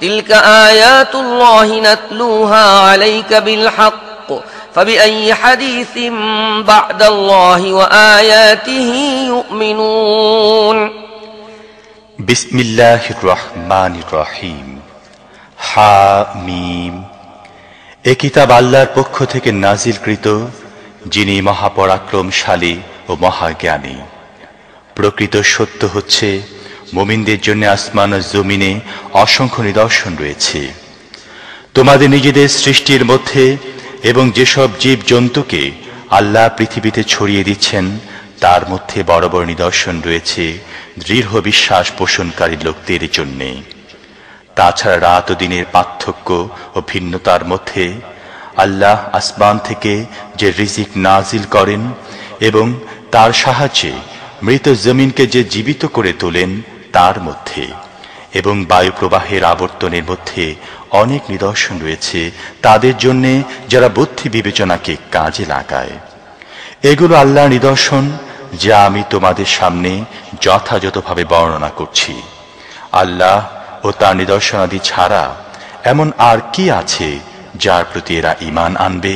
تلك آيات الله نتلوها عليك بالحق فبأي حديث بعد الله وآياته يؤمنون বিসমিল্লাহ রহমান রহিম হামিম এ কিতাব আল্লাহর পক্ষ থেকে নাজিলকৃত যিনি মহাপরাক্রমশালী ও মহাজ্ঞানী প্রকৃত সত্য হচ্ছে মোমিনদের জন্য আসমান ও জমিনে অসংখ্য নিদর্শন রয়েছে। তোমাদের নিজেদের সৃষ্টির মধ্যে এবং যেসব জীব জন্তুকে আল্লাহ পৃথিবীতে ছড়িয়ে দিচ্ছেন, তার মধ্যে বড় বড় নিদর্শন রয়েছে দৃঢ় বিশ্বাস পোষণকারী লোকদের জন্যে। তাছাড়া রাত ও দিনের পার্থক্য ও ভিন্নতার মধ্যে আল্লাহ আসমান থেকে যে রিজিক নাজিল করেন এবং তার সাহায্যে মৃত জমিনকে যে জীবিত করে তোলেন তার মধ্যে এবং বায়ু প্রবাহের আবর্তনের মধ্যে অনেক নিদর্শন রয়েছে তাদের জন্যে যারা বুদ্ধি বিবেচনাকে কাজে লাগায়। এগুলো আল্লাহর নিদর্শন যা আমি তোমাদের সামনে যথাযথভাবে বর্ণনা করছি। আল্লাহ ও তার নিদর্শনাদি ছাড়া এমন আর কি আছে যার প্রতি এরা ইমান আনবে?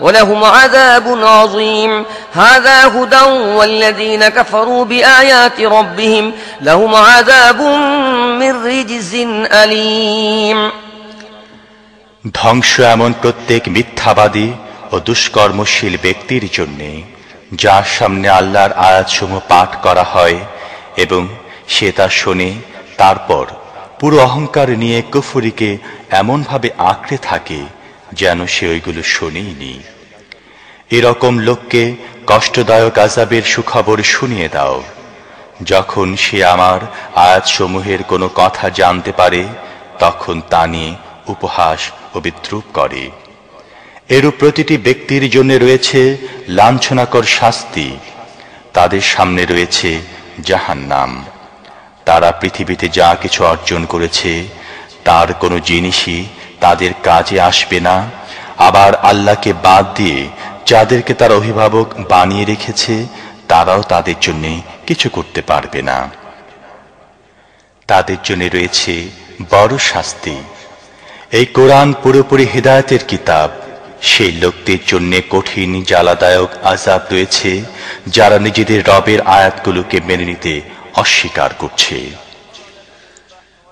ولهم عذاب عظيم هذا هدى والذين كفروا بآيات ربهم لهم عذاب من رجز أليم ধ্বংস এমন প্রত্যেক মিথ্যাবাদী ও দুষ্কর্মশীল ব্যক্তির জন্যে যার সামনে আল্লাহর আয়াতসমূহ পাঠ করা হয় এবং সে তা শোনে তারপর পুরো অহংকার নিয়ে কুফুরিকে এমনভাবে আঁকড়ে থাকে যেন সে ওইগুলো শোনেইনি এরকম লোককে কষ্টদায়ক আজাবের সুখবর শুনিয়ে দাও। যখন সে আমার আয়াতসমূহের কোনো কথা জানতে পারে, তখন তা নিয়ে উপহাস ও বিদ্রুপ করে। এরূপ প্রতিটি ব্যক্তির জন্য রয়েছে লাঞ্ছনাকর শাস্তি। তাদের সামনে রয়েছে জাহান নাম তারা পৃথিবীতে যা কিছু অর্জন করেছে, তার কোনো জিনিসই তাদের কাজে আসবে না। আবার আল্লাহকে বাদ দিয়ে যাদেরকে তার অভিভাবক বানিয়ে রেখেছে, তারাও তাদের জন্য কিছু করতে পারবে না। তাদের জন্য রয়েছে বড় শাস্তি। এই কোরআন পুরোপুরি হৃদায়তের কিতাব। সেই লোকদের জন্য কঠিন, জ্বালাদায়ক আজাব রয়েছে, যারা নিজেদের রবের আয়াতগুলোকে মেনে নিতে অস্বীকার করছে।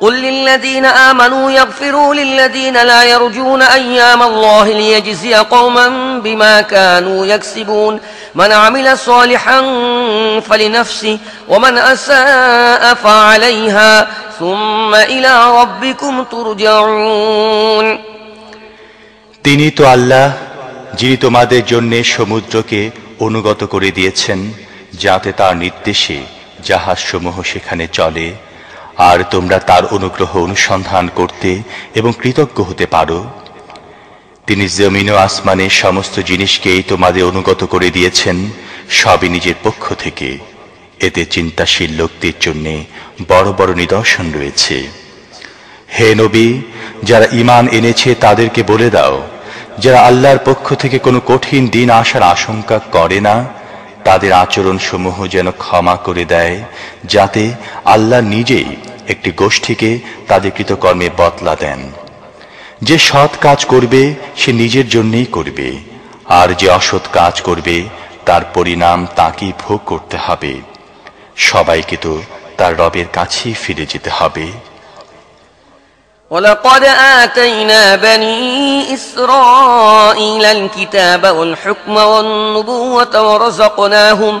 قل للذين آمنوا يغفروا للذين لا يرجون أيام الله ليجزي قوما بما كانوا يكسبون من عمل صالحا فلنفسه ومن أساء فعليها ثم إلى ربكم ترجعون তিনি তো আল্লাহ যিনি তোমাদের জন্য সমুদ্রকে অনুগত করে দিয়েছেন যাতে তার নির্দেশে জাহাজসমূহ সেখানে চলে আর তোমরা তার অনুগ্রহ অনুসন্ধান করতে এবং কৃতজ্ঞ হতে পারো। তিনি জমিন ও আসমানের সমস্ত জিনিসকেই তোমাদের অনুগত করে দিয়েছেন, সবই নিজের পক্ষ থেকে। এতে চিন্তাশীল লোকদের জন্য বড় বড় নিদর্শন রয়েছে। হে নবী, যারা ইমান এনেছে তাদেরকে বলে দাও, যারা আল্লাহর পক্ষ থেকে কোনো কঠিন দিন আসার আশঙ্কা করে না, তাদের আচরণ সমূহ যেন ক্ষমা করে দেয়, যাতে আল্লাহ নিজেই একটি গোষ্ঠীকে তাদের কৃতকর্মে বদলা দেন যে সৎ কাজ করবে সে নিজের জন্যই করবে আর যে অসৎ কাজ করবে তার পরিণাম তাকেই ভোগ করতে হবে সবাইকে তো তার রবের কাছেই ফিরে যেতে হবে ولقد آتينا بني إسرائيل الكتاب والحكم والنبوة ورزقناهم ورزقناهم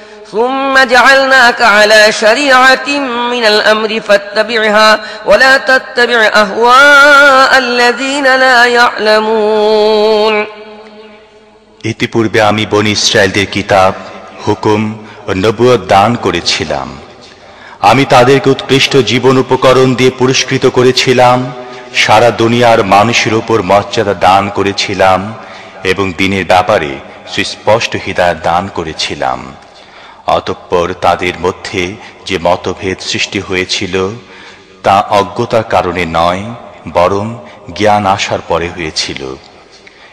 ثم جعلناك على شريعة من الأمر فاتبعها ولا تتبع أهواء الذين لا يعلمون ইতিপূর্বে আমি বনি ইসরায়েলদের কিতাব হুকুম ও নবুয়ত দান করেছিলাম আমি তাদেরকে উৎকৃষ্ট জীবন উপকরণ দিয়ে পুরস্কৃত করেছিলাম সারা দুনিয়ার মানুষের উপর মর্যাদা দান করেছিলাম এবং দিনের ব্যাপারে সুস্পষ্ট হৃদয় দান করেছিলাম অতঃপর তাদের মধ্যে যে মতভেদ সৃষ্টি হয়েছিল, তা অজ্ঞতার কারণে নয়, বরং জ্ঞান আসার পরে হয়েছিল।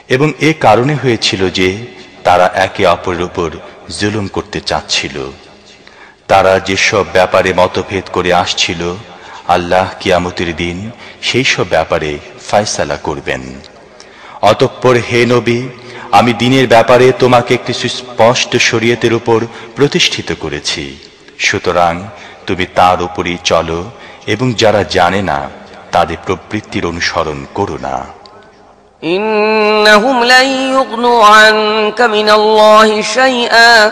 এবং এ কারণে হয়েছিল যে, তারা একে অপরের উপর জুলুম করতে চাচ্ছিল। তারা যেসব ব্যাপারে মতভেদ করে আসছিল, আল্লাহ কিয়ামতের দিন সেই সব ব্যাপারে ফায়সালা করবেন। অতঃপর হে নবী আমি দিনের ব্যাপারে তোমাকে একটি সুস্পষ্ট শরীয়তের উপর প্রতিষ্ঠিত করেছি সুতরাং তুমি তার উপরই চলো এবং যারা জানে না তাদের প্রবৃত্তির অনুসরণ করো না إنهم لن يغنوا عنك من الله شيئا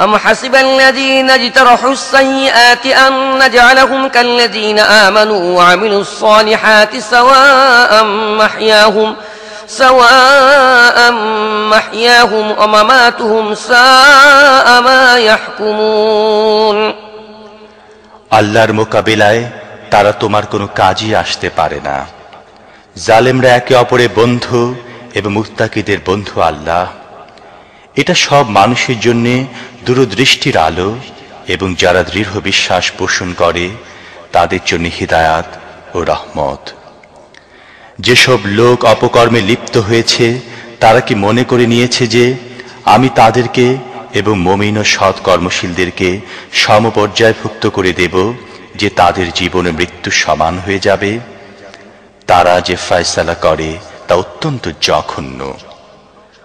أم حسب الذين اجترحوا السيئات أن نجعلهم كالذين آمنوا وعملوا الصالحات سواء محياهم سواء محياهم ومماتهم ساء ما يحكمون আল্লাহর মোকাবিলায় তারা তোমার কোনো কাজই আসতে পারে না জালেমরা একে অপরের বন্ধু এবং মুত্তাকিদের বন্ধু আল্লাহ এটা সব মানুষের জন্য দূরদৃষ্টির আলো এবং যারা দৃঢ় বিশ্বাস পোষণ করে, তাদের জন্য হিদায়াত ও রহমত। যেসব লোক অপকর্মে লিপ্ত হয়েছে, তারা কি মনে করে নিয়েছে যে, আমি তাদেরকে এবং মমিন ও সৎ কর্মশীলদেরকে সমপর্যায়ভুক্ত করে দেব যে তাদের জীবনে মৃত্যু সমান হয়ে যাবে? তারা যে ফয়সালা করে, তা অত্যন্ত জঘন্য।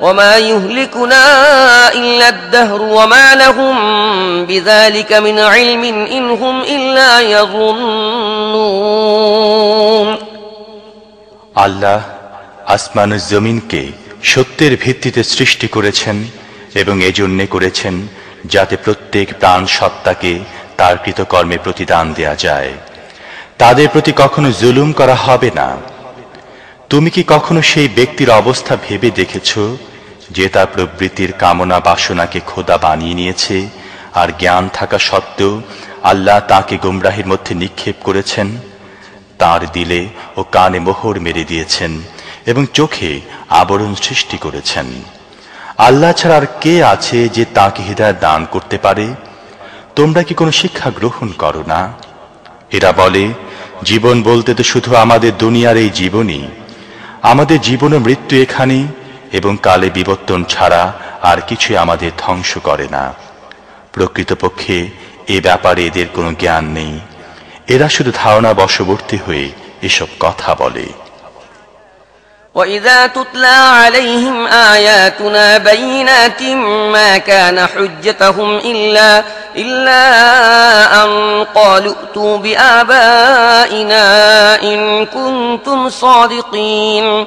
وما يهلكنا إلا الدهر وما لهم بذلك من علم إن هم إلا يظنون আল্লাহ আসমান ও জমিনকে সত্যের ভিত্তিতে সৃষ্টি করেছেন এবং এজন্যে করেছেন যাতে প্রত্যেক প্রাণ সত্তাকে তার কৃতকর্মে প্রতিদান দেয়া যায় তাদের প্রতি কখনো জুলুম করা হবে না তুমি কি কখনো সেই ব্যক্তির অবস্থা ভেবে দেখেছ যে তার প্রবৃত্তির কামনা বাসনাকে খোদা বানিয়ে নিয়েছে, আর জ্ঞান থাকা সত্ত্বেও আল্লাহ তাকে গুমরাহির মধ্যে নিক্ষেপ করেছেন, তার দিলে ও কানে মোহর মেরে দিয়েছেন এবং চোখে আবরণ সৃষ্টি করেছেন। আল্লাহ ছাড়া আর কে আছে যে তাকে হৃদয় দান করতে পারে? তোমরা কি কোনো শিক্ষা গ্রহণ করো না? এরা বলে, জীবন বলতে তো শুধু আমাদের দুনিয়ার এই জীবনই। আমাদের জীবন ও মৃত্যু এখানে এবং কালে বিবর্তন ছাড়া আর কিছুই আমাদের ধ্বংস করে না প্রকৃতপক্ষে এ ব্যাপারে এদের কোনো জ্ঞান নেই এরা শুধু ধারণা বশবর্তী হয়ে এসব কথা বলে وإذا تتلى عليهم آياتنا بينات ما كان حجتهم إلا, إلا أن قالوا ائتوا بآبائنا إن كنتم صادقين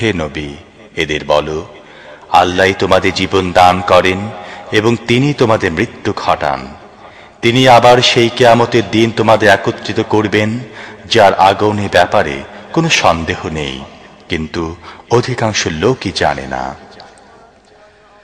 হে নবী, এদের বলো, আল্লাহ তোমাদের জীবন দান করেন এবং তিনি তোমাদের মৃত্যু ঘটান। তিনি আবার সেই কেয়ামতের দিন তোমাদের একত্রিত করবেন, যার আগমনের ব্যাপারে কোনো সন্দেহ নেই। কিন্তু অধিকাংশ লোকই জানে না।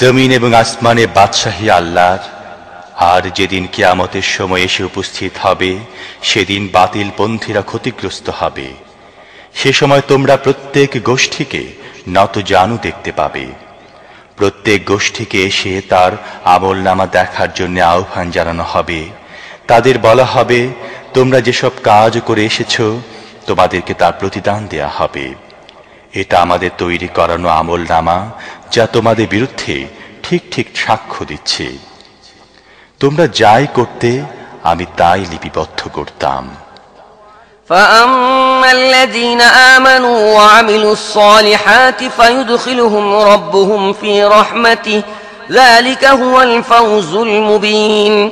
জমিন এবং আসমানে বাদশাহী আল্লাহর। আর যেদিন কিয়ামতের সময় এসে উপস্থিত হবে, সেদিন বাতিল পন্থীরা ক্ষতিগ্রস্ত হবে। সে সময় তোমরা প্রত্যেক গোষ্ঠীকে নত জানু দেখতে পাবে। প্রত্যেক গোষ্ঠীকে এসে তার আমল নামা দেখার জন্য আহ্বান জানানো হবে। তাদের বলা হবে তোমরা যেসব কাজ করে এসেছ তোমাদেরকে তার প্রতিদান দেয়া হবে এটা আমাদের তৈরি করানো আমল নামা যা তোমাদের বিরুদ্ধে ঠিক ঠিক সাক্ষ্য দিচ্ছে তোমরা যাই করতে আমি তাই লিপিবদ্ধ করতাম فأما الذين آمنوا وعملوا الصالحات فيدخلهم ربهم في رحمته ذلك هو الفوز المبين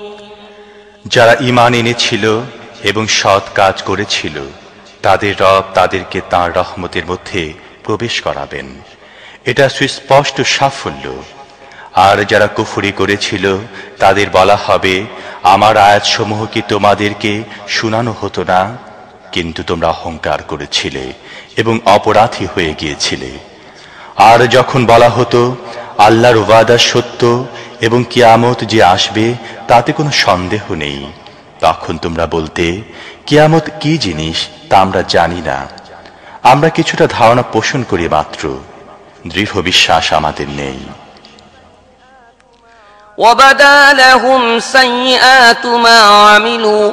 যারা ইমান এনেছিল এবং সৎ কাজ করেছিল, তাদের রব তাদেরকে তাঁর রহমতের মধ্যে প্রবেশ করাবেন। এটা সুস্পষ্ট সাফল্য। আর যারা কুফুরি করেছিল, তাদের বলা হবে, আমার আয়াতসমূহ কি তোমাদেরকে শোনানো হতো না, কিন্তু তোমরা অহংকার করেছিলে এবং অপরাধী হয়ে গিয়েছিলে। আর যখন বলা হতো, আল্লাহর ওয়াদা সত্য এবং কিয়ামত যে আসবে তাতে কোনো সন্দেহ নেই তখন তোমরা বলতে কিয়ামত কি জিনিস তা আমরা জানি না আমরা কিছুটা ধারণা পোষণ করি মাত্র দৃঢ় বিশ্বাস আমাদের নেই وبدا لهم سيئات ما عملوا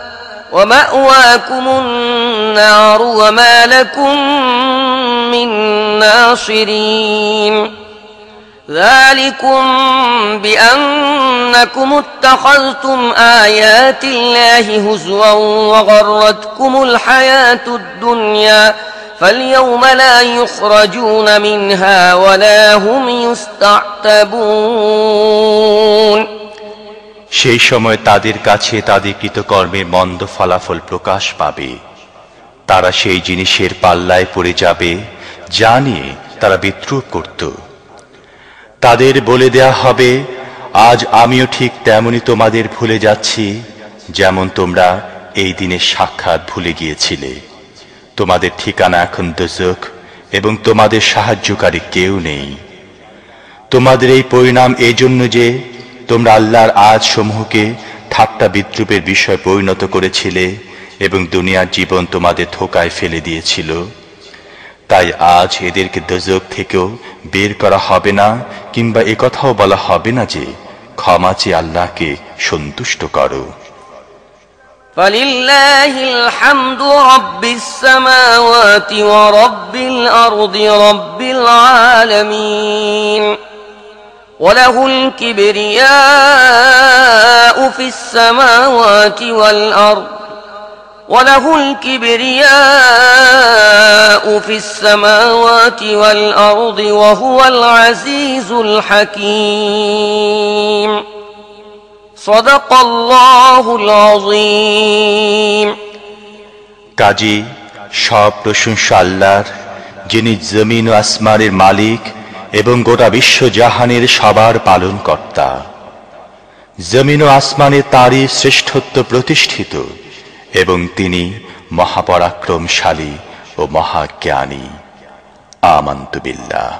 ومأواكم النار وما لكم من ناصرين. ذلكم بأنكم اتخذتم آيات الله هزوا وغرتكم الحياة الدنيا فاليوم لا يخرجون منها ولا هم يستعتبون. সেই সময় তাদের কাছে তাদের কৃতকর্মের মন্দ ফলাফল প্রকাশ পাবে। তারা সেই জিনিসের পাল্লায় পড়ে যাবে, যা নিয়ে তারা বিদ্রুপ করত। তাদের বলে দেয়া হবে, আজ আমিও ঠিক তেমনি তোমাদের ভুলে যাচ্ছি, যেমন তোমরা এই দিনের সাক্ষাৎ ভুলে গিয়েছিলে। তোমাদের ঠিকানা এখন দোজক এবং তোমাদের সাহায্যকারী কেউ নেই। তোমাদের এই পরিণাম এই জন্য যে তোমরা আল্লাহর আজ সমূহকে ঠাট্টা বিদ্রুপের বিষয় পরিণত করেছিলে এবং দুনিয়ার জীবন তোমাদের থোকায় ফেলে দিয়েছিল তাই আজ এদেরকে দোজক থেকেও বের করা হবে না কিংবা একথাও বলা হবে না যে ক্ষমা চেয়ে আল্লাহকে সন্তুষ্ট করো فلله الحمد رب السماوات ورب الأرض رب العالمين وله الكبرياء في السماوات والأرض وله الكبرياء في السماوات والأرض وهو العزيز الحكيم صدق الله العظيم কাজী সব প্রশংসা আল্লাহর যিনি জমিন ও আসমানের মালিক এবং গোটা বিশ্ব জাহানের সবার পালন কর্তা জমিন ও আসমানে তারই শ্রেষ্ঠত্ব প্রতিষ্ঠিত এবং তিনি মহাপরাক্রমশালী ও মহাজ্ঞানী। আমন্ত বিল্লাহ